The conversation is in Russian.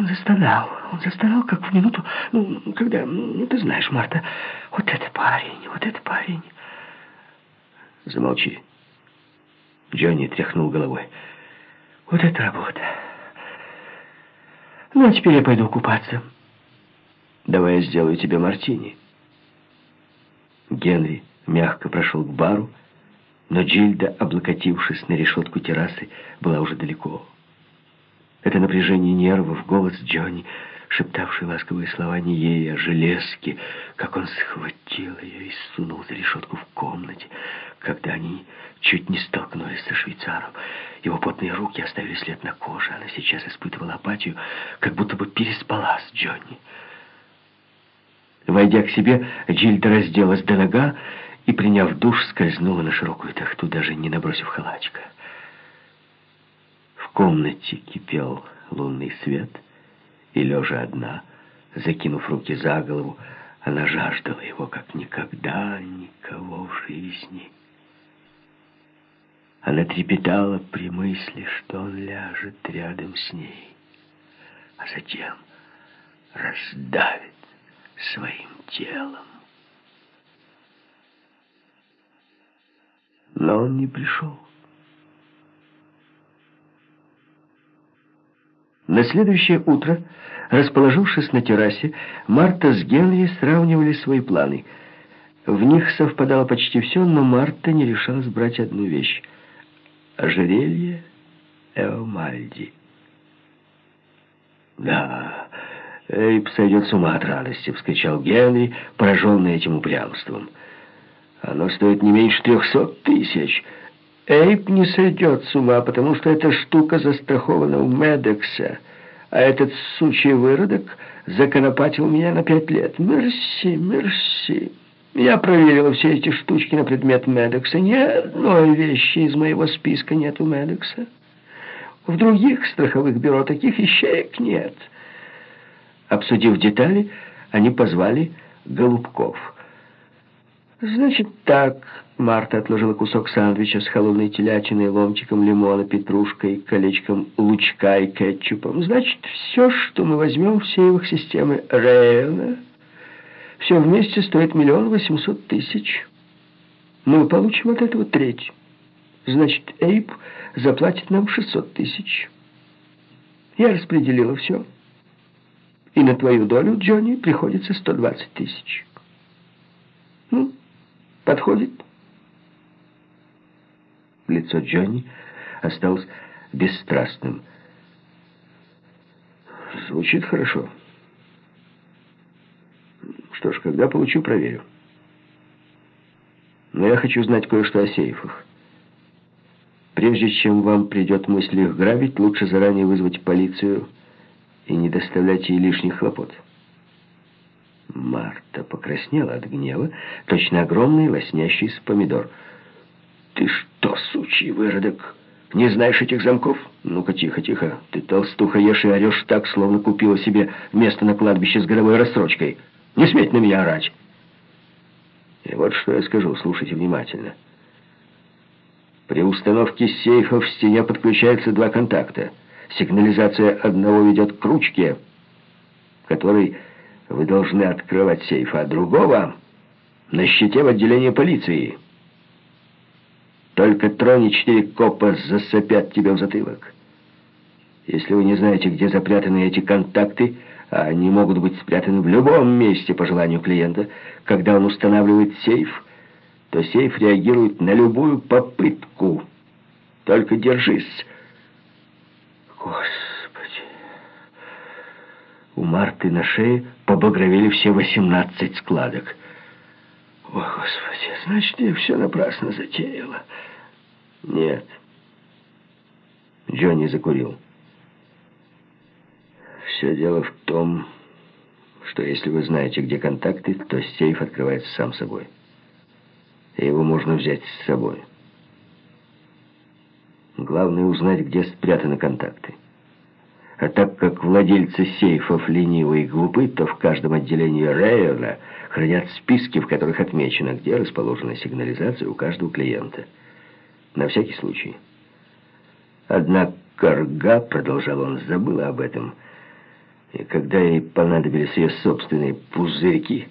Он застонал. Он застонал, как в минуту, ну, когда, ну, ты знаешь, Марта, вот это парень, вот это парень. Замолчи. Джонни тряхнул головой. Вот это работа. Ну, а теперь я пойду купаться. Давай я сделаю тебе мартини. Генри мягко прошел к бару, но Джильда, облокотившись на решетку террасы, была уже далеко. Это напряжение нервов, голос Джонни, шептавший ласковые слова не ей, а железки, как он схватил ее и сунул за решетку в комнате, когда они чуть не столкнулись со швейцаром. Его потные руки оставили след на коже. Она сейчас испытывала апатию, как будто бы переспала с Джонни. Войдя к себе, Джильда разделась до нога и, приняв душ, скользнула на широкую тахту, даже не набросив халачка. Комнате кипел лунный свет, и, лежа одна, закинув руки за голову, она жаждала его, как никогда никого в жизни. Она трепетала при мысли, что он ляжет рядом с ней, а затем раздавит своим телом. Но он не пришел. На следующее утро, расположившись на террасе, Марта с Генри сравнивали свои планы. В них совпадало почти все, но Марта не решалась брать одну вещь — ожерелье Эомальди. «Да, Эйб сойдет с ума от радости», — вскричал Генри, пораженный этим упрямством. «Оно стоит не меньше трехсот тысяч». Эйп не сойдет с ума, потому что эта штука застрахована у Медекса, а этот сучий выродок законопатил меня на пять лет. Мерси, мерси. Я проверила все эти штучки на предмет Медекса. Ни одной вещи из моего списка нет у Медекса. В других страховых бюро таких вещей нет. Обсудив детали, они позвали Голубков. «Значит так...» Марта отложила кусок сандвича с холодной телячиной, ломтиком лимона, петрушкой, колечком лучка и кетчупом. Значит, все, что мы возьмем в сейвах системы Рейна, все вместе стоит миллион восемьсот тысяч. Мы получим от этого треть. Значит, Эйп заплатит нам шестьсот тысяч. Я распределила все. И на твою долю, Джонни, приходится сто двадцать тысяч. Ну, подходит? Лицо Джонни осталось бесстрастным. Звучит хорошо. Что ж, когда получу, проверю. Но я хочу знать кое-что о сейфах. Прежде чем вам придет мысль их грабить, лучше заранее вызвать полицию и не доставлять ей лишних хлопот. Марта покраснела от гнева, точно огромный лоснящийся помидор — «Ты что, сучий выродок, не знаешь этих замков? Ну-ка, тихо, тихо. Ты, толстуха, ешь и орешь так, словно купила себе место на кладбище с годовой рассрочкой. Не сметь на меня орать!» И вот что я скажу, слушайте внимательно. При установке сейфа в стене подключаются два контакта. Сигнализация одного ведет к ручке, которой вы должны открывать сейф, а другого на щите в отделении полиции. Только трони четыре копа засопят тебя в затылок. Если вы не знаете, где запрятаны эти контакты, а они могут быть спрятаны в любом месте по желанию клиента, когда он устанавливает сейф, то сейф реагирует на любую попытку. Только держись. Господи. У Марты на шее побагровели все восемнадцать складок. О, Господи, значит, я все напрасно затеяла. Нет. Джонни закурил. Все дело в том, что если вы знаете, где контакты, то сейф открывается сам собой. И его можно взять с собой. Главное узнать, где спрятаны контакты. А так как владельцы сейфов ленивые и глупы, то в каждом отделении района хранят списки, в которых отмечено, где расположена сигнализация у каждого клиента. На всякий случай. Однако Карга, продолжал он, забыла об этом. И когда ей понадобились ее собственные пузырьки,